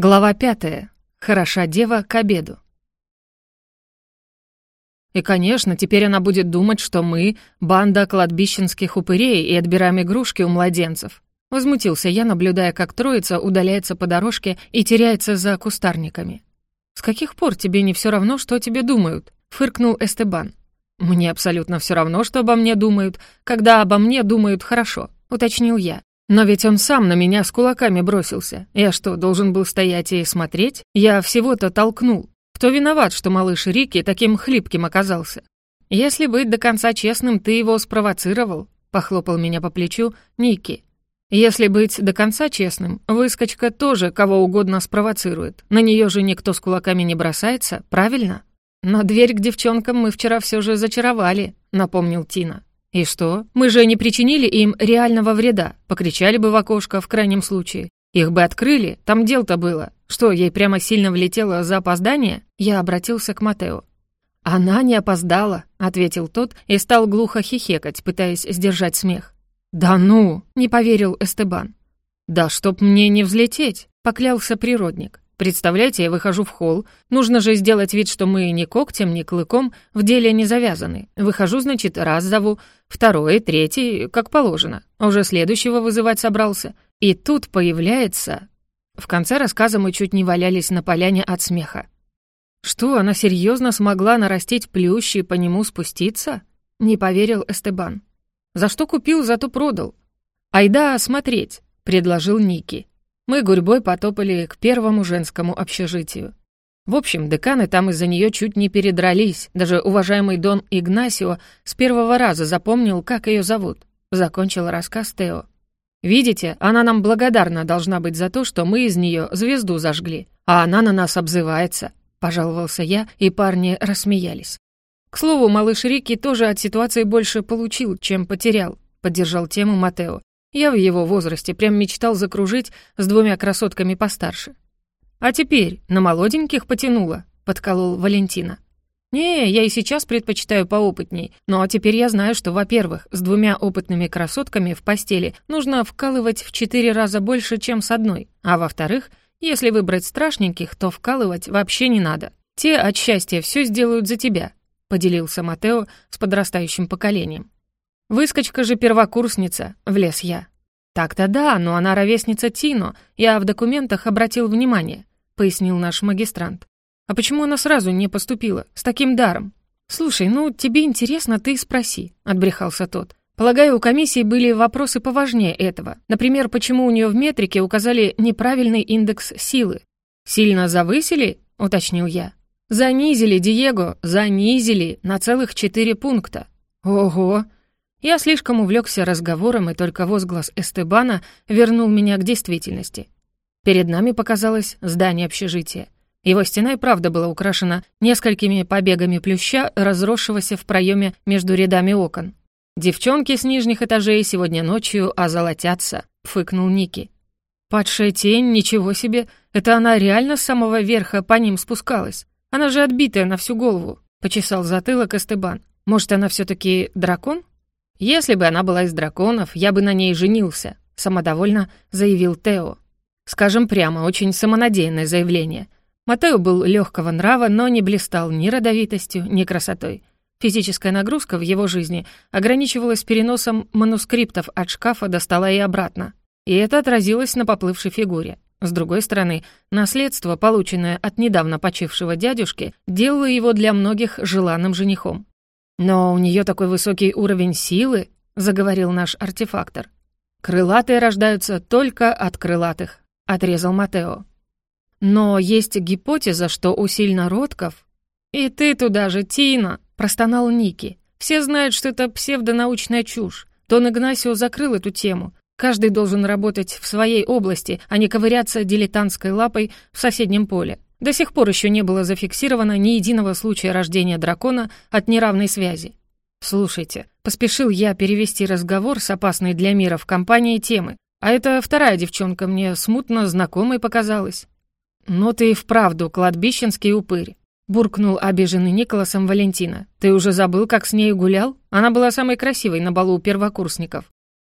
Глава пятая. Хороша дева к обеду. И, конечно, теперь она будет думать, что мы — банда кладбищенских упырей и отбираем игрушки у младенцев. Возмутился я, наблюдая, как троица удаляется по дорожке и теряется за кустарниками. «С каких пор тебе не все равно, что тебе думают?» — фыркнул Эстебан. «Мне абсолютно все равно, что обо мне думают, когда обо мне думают хорошо», — уточнил я. Но ведь он сам на меня с кулаками бросился. Я что, должен был стоять и смотреть? Я всего-то толкнул. Кто виноват, что малыш Рики таким хлипким оказался? Если быть до конца честным, ты его спровоцировал, похлопал меня по плечу Ники. Если быть до конца честным, выскочка тоже кого угодно спровоцирует. На нее же никто с кулаками не бросается, правильно? Но дверь к девчонкам мы вчера все же зачаровали, напомнил Тина. «И что? Мы же не причинили им реального вреда. Покричали бы в окошко в крайнем случае. Их бы открыли, там дел-то было. Что, ей прямо сильно влетело за опоздание?» Я обратился к Матео. «Она не опоздала», — ответил тот и стал глухо хихекать, пытаясь сдержать смех. «Да ну!» — не поверил Эстебан. «Да чтоб мне не взлететь!» — поклялся природник. Представляете, я выхожу в холл. Нужно же сделать вид, что мы ни когтем, ни клыком в деле не завязаны. Выхожу, значит, раз зову, второй, третий, как положено. Уже следующего вызывать собрался. И тут появляется... В конце рассказа мы чуть не валялись на поляне от смеха. Что, она серьезно смогла нарастить плющ и по нему спуститься? Не поверил Эстебан. За что купил, зато продал. Айда смотреть, предложил Ники. Мы гурьбой потопали к первому женскому общежитию. В общем, деканы там из-за нее чуть не передрались. Даже уважаемый Дон Игнасио с первого раза запомнил, как ее зовут. Закончил рассказ Тео. «Видите, она нам благодарна должна быть за то, что мы из нее звезду зажгли, а она на нас обзывается», — пожаловался я, и парни рассмеялись. «К слову, малыш Рики тоже от ситуации больше получил, чем потерял», — поддержал тему Матео. Я в его возрасте прям мечтал закружить с двумя красотками постарше. «А теперь на молоденьких потянуло», — подколол Валентина. «Не, я и сейчас предпочитаю поопытней, но теперь я знаю, что, во-первых, с двумя опытными красотками в постели нужно вкалывать в четыре раза больше, чем с одной, а во-вторых, если выбрать страшненьких, то вкалывать вообще не надо. Те от счастья все сделают за тебя», — поделился Матео с подрастающим поколением. «Выскочка же первокурсница», — влез я. «Так-то да, но она ровесница Тино, я в документах обратил внимание», — пояснил наш магистрант. «А почему она сразу не поступила, с таким даром?» «Слушай, ну, тебе интересно, ты спроси», — отбрехался тот. «Полагаю, у комиссии были вопросы поважнее этого. Например, почему у нее в метрике указали неправильный индекс силы?» «Сильно завысили?» — уточнил я. «Занизили, Диего, занизили на целых четыре пункта». «Ого!» Я слишком увлекся разговором, и только возглас Эстебана вернул меня к действительности. Перед нами показалось здание общежития. Его стена и правда была украшена несколькими побегами плюща, разросшегося в проеме между рядами окон. «Девчонки с нижних этажей сегодня ночью озолотятся», — фыкнул Ники. «Падшая тень, ничего себе! Это она реально с самого верха по ним спускалась? Она же отбитая на всю голову», — почесал затылок Эстебан. «Может, она все таки дракон?» «Если бы она была из драконов, я бы на ней женился», — самодовольно заявил Тео. Скажем прямо, очень самонадеянное заявление. Матео был легкого нрава, но не блистал ни родовитостью, ни красотой. Физическая нагрузка в его жизни ограничивалась переносом манускриптов от шкафа до стола и обратно. И это отразилось на поплывшей фигуре. С другой стороны, наследство, полученное от недавно почившего дядюшки, делало его для многих желанным женихом. «Но у нее такой высокий уровень силы», — заговорил наш артефактор. «Крылатые рождаются только от крылатых», — отрезал Матео. «Но есть гипотеза, что у сильнородков...» «И ты туда же, Тина!» — простонал Ники. «Все знают, что это псевдонаучная чушь. Тон Игнасио закрыл эту тему. Каждый должен работать в своей области, а не ковыряться дилетантской лапой в соседнем поле. До сих пор еще не было зафиксировано ни единого случая рождения дракона от неравной связи. Слушайте, поспешил я перевести разговор с опасной для мира в компании темы, а эта вторая девчонка мне смутно знакомой показалась. «Ну ты и вправду кладбищенский упырь», — буркнул обиженный Николасом Валентина. «Ты уже забыл, как с ней гулял? Она была самой красивой на балу первокурсников».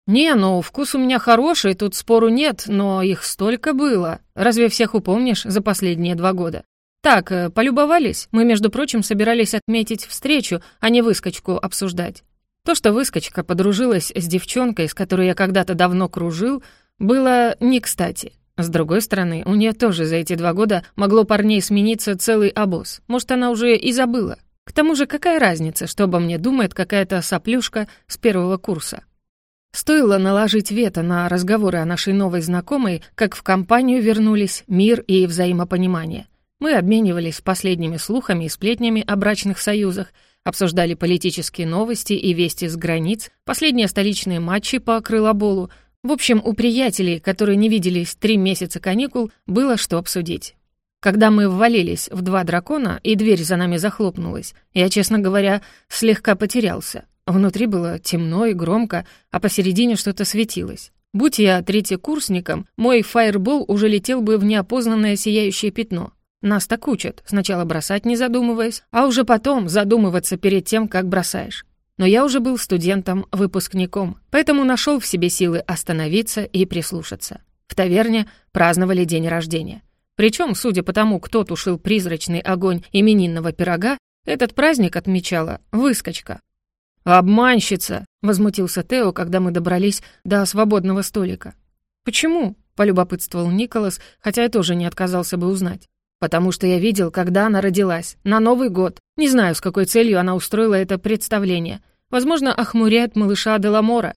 «Не, ну, вкус у меня хороший, тут спору нет, но их столько было. Разве всех упомнишь за последние два года? Так, э, полюбовались? Мы, между прочим, собирались отметить встречу, а не выскочку обсуждать. То, что выскочка подружилась с девчонкой, с которой я когда-то давно кружил, было не кстати. С другой стороны, у нее тоже за эти два года могло парней смениться целый обоз. Может, она уже и забыла. К тому же, какая разница, что обо мне думает какая-то соплюшка с первого курса? Стоило наложить вето на разговоры о нашей новой знакомой, как в компанию вернулись мир и взаимопонимание. Мы обменивались последними слухами и сплетнями о брачных союзах, обсуждали политические новости и вести с границ, последние столичные матчи по крылоболу. В общем, у приятелей, которые не виделись три месяца каникул, было что обсудить. Когда мы ввалились в два дракона, и дверь за нами захлопнулась, я, честно говоря, слегка потерялся. Внутри было темно и громко, а посередине что-то светилось. Будь я третьекурсником, мой фаербол уже летел бы в неопознанное сияющее пятно. Нас так учат. Сначала бросать, не задумываясь, а уже потом задумываться перед тем, как бросаешь. Но я уже был студентом-выпускником, поэтому нашел в себе силы остановиться и прислушаться. В таверне праздновали день рождения. Причем, судя по тому, кто тушил призрачный огонь именинного пирога, этот праздник отмечала выскочка. «Обманщица!» — возмутился Тео, когда мы добрались до свободного столика. «Почему?» — полюбопытствовал Николас, хотя я тоже не отказался бы узнать. «Потому что я видел, когда она родилась, на Новый год. Не знаю, с какой целью она устроила это представление. Возможно, охмуряет малыша Деламора.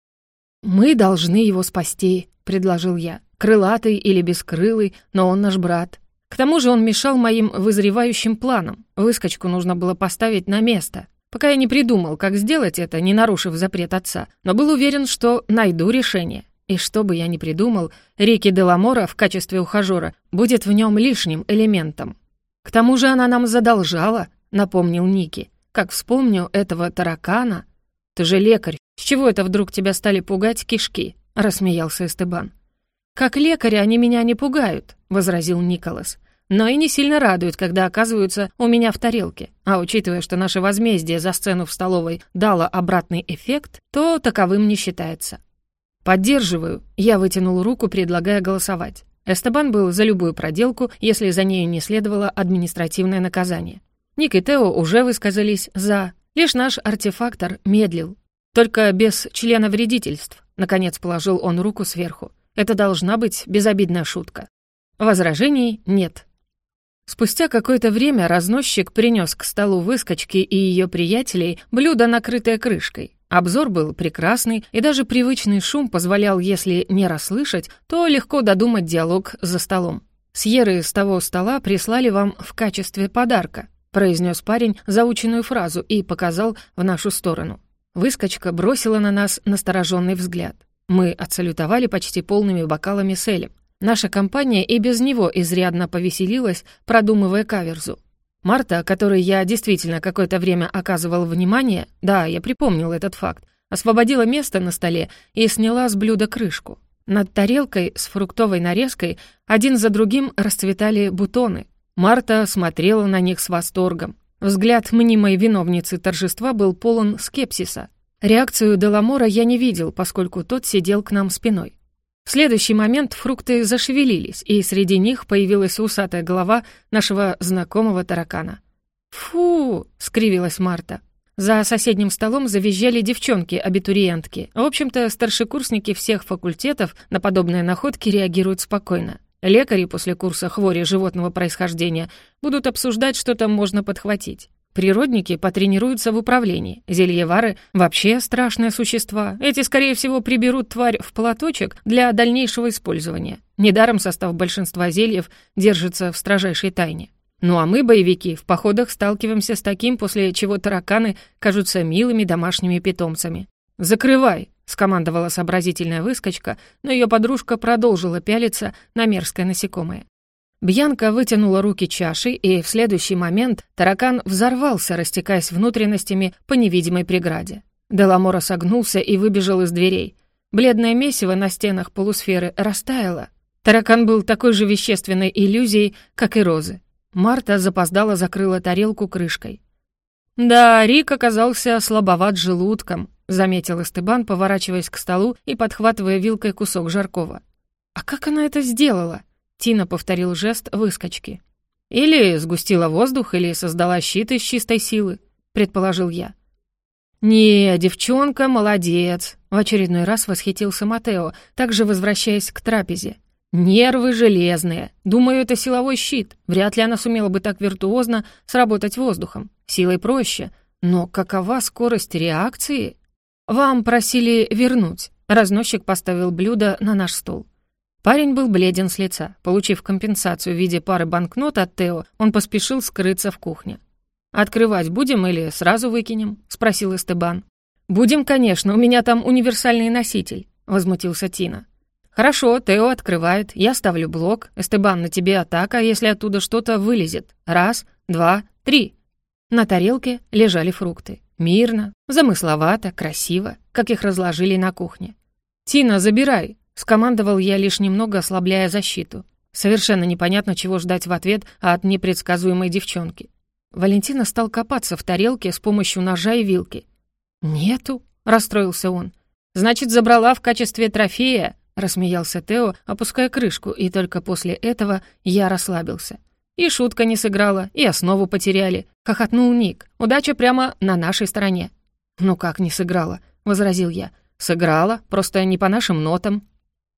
«Мы должны его спасти», — предложил я. «Крылатый или бескрылый, но он наш брат. К тому же он мешал моим вызревающим планам. Выскочку нужно было поставить на место. Пока я не придумал, как сделать это, не нарушив запрет отца, но был уверен, что найду решение. И что бы я ни придумал, Рики Деламора в качестве ухажера будет в нем лишним элементом. К тому же она нам задолжала, напомнил Ники. Как вспомню этого таракана... Ты же лекарь, с чего это вдруг тебя стали пугать кишки? Рассмеялся Эстебан. Как лекаря они меня не пугают, возразил Николас. Но и не сильно радуют, когда оказываются у меня в тарелке. А учитывая, что наше возмездие за сцену в столовой дало обратный эффект, то таковым не считается. «Поддерживаю», — я вытянул руку, предлагая голосовать. Эстебан был за любую проделку, если за нею не следовало административное наказание. Ник и Тео уже высказались «за». Лишь наш артефактор медлил. Только без члена вредительств. Наконец положил он руку сверху. Это должна быть безобидная шутка. Возражений нет. Спустя какое-то время разносчик принес к столу выскочки и ее приятелей блюдо, накрытое крышкой. Обзор был прекрасный, и даже привычный шум позволял, если не расслышать, то легко додумать диалог за столом. «Сьеры с того стола прислали вам в качестве подарка», произнес парень заученную фразу и показал в нашу сторону. Выскочка бросила на нас настороженный взгляд. Мы отсалютовали почти полными бокалами с Элем. Наша компания и без него изрядно повеселилась, продумывая каверзу. Марта, которой я действительно какое-то время оказывал внимание, да, я припомнил этот факт, освободила место на столе и сняла с блюда крышку. Над тарелкой с фруктовой нарезкой один за другим расцветали бутоны. Марта смотрела на них с восторгом. Взгляд мнимой виновницы торжества был полон скепсиса. Реакцию Деламора я не видел, поскольку тот сидел к нам спиной. В следующий момент фрукты зашевелились, и среди них появилась усатая голова нашего знакомого таракана. «Фу!» — скривилась Марта. За соседним столом завизжали девчонки-абитуриентки. В общем-то, старшекурсники всех факультетов на подобные находки реагируют спокойно. Лекари после курса хвори животного происхождения будут обсуждать, что там можно подхватить. Природники потренируются в управлении. Зельевары — вообще страшные существа. Эти, скорее всего, приберут тварь в платочек для дальнейшего использования. Недаром состав большинства зельев держится в строжайшей тайне. Ну а мы, боевики, в походах сталкиваемся с таким, после чего тараканы кажутся милыми домашними питомцами. «Закрывай!» — скомандовала сообразительная выскочка, но ее подружка продолжила пялиться на мерзкое насекомое. Бьянка вытянула руки чашей, и в следующий момент таракан взорвался, растекаясь внутренностями по невидимой преграде. Деламора согнулся и выбежал из дверей. Бледное месиво на стенах полусферы растаяло. Таракан был такой же вещественной иллюзией, как и розы. Марта запоздала закрыла тарелку крышкой. «Да, Рик оказался слабоват желудком», — заметил Эстебан, поворачиваясь к столу и подхватывая вилкой кусок жаркого. «А как она это сделала?» Тина повторил жест выскочки. «Или сгустила воздух, или создала щит из чистой силы», — предположил я. «Не, девчонка молодец», — в очередной раз восхитился Матео, также возвращаясь к трапезе. «Нервы железные. Думаю, это силовой щит. Вряд ли она сумела бы так виртуозно сработать воздухом. Силой проще. Но какова скорость реакции?» «Вам просили вернуть». Разносчик поставил блюдо на наш стол. Парень был бледен с лица. Получив компенсацию в виде пары банкнот от Тео, он поспешил скрыться в кухне. «Открывать будем или сразу выкинем?» — спросил Эстебан. «Будем, конечно, у меня там универсальный носитель», — возмутился Тина. «Хорошо, Тео открывает, я ставлю блок. Эстебан, на тебе атака, если оттуда что-то вылезет. Раз, два, три». На тарелке лежали фрукты. Мирно, замысловато, красиво, как их разложили на кухне. «Тина, забирай!» Скомандовал я лишь немного, ослабляя защиту. Совершенно непонятно, чего ждать в ответ от непредсказуемой девчонки. Валентина стал копаться в тарелке с помощью ножа и вилки. «Нету», — расстроился он. «Значит, забрала в качестве трофея», — рассмеялся Тео, опуская крышку, и только после этого я расслабился. «И шутка не сыграла, и основу потеряли», — хохотнул Ник. «Удача прямо на нашей стороне». «Ну как не сыграла?» — возразил я. «Сыграла, просто не по нашим нотам».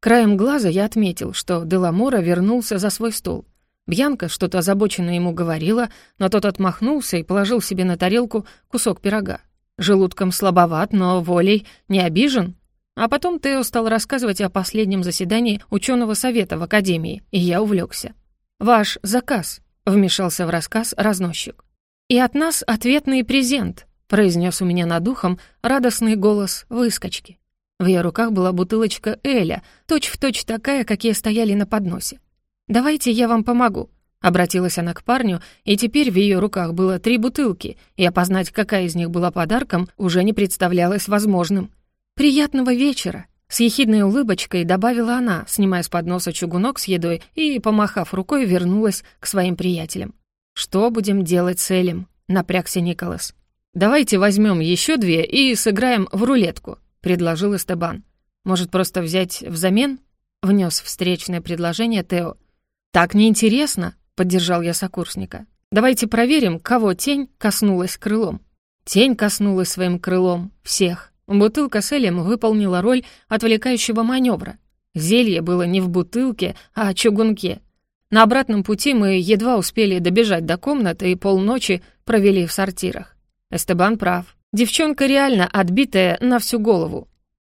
Краем глаза я отметил, что Деламора вернулся за свой стол. Бьянка что-то озабоченно ему говорила, но тот отмахнулся и положил себе на тарелку кусок пирога. Желудком слабоват, но волей не обижен. А потом Тео стал рассказывать о последнем заседании ученого совета в Академии, и я увлекся. «Ваш заказ», — вмешался в рассказ разносчик. «И от нас ответный презент», — произнес у меня над духом радостный голос выскочки. В ее руках была бутылочка Эля, точь-в-точь точь такая, какие стояли на подносе. «Давайте я вам помогу», — обратилась она к парню, и теперь в ее руках было три бутылки, и опознать, какая из них была подарком, уже не представлялось возможным. «Приятного вечера!» С ехидной улыбочкой добавила она, снимая с подноса чугунок с едой и, помахав рукой, вернулась к своим приятелям. «Что будем делать с Элем?» — напрягся Николас. «Давайте возьмем еще две и сыграем в рулетку», предложил Эстебан. «Может, просто взять взамен?» — внес встречное предложение Тео. «Так неинтересно», — поддержал я сокурсника. «Давайте проверим, кого тень коснулась крылом». Тень коснулась своим крылом всех. Бутылка с Элем выполнила роль отвлекающего маневра. Зелье было не в бутылке, а в чугунке. На обратном пути мы едва успели добежать до комнаты и полночи провели в сортирах. Эстебан прав. Девчонка реально отбитая на всю голову.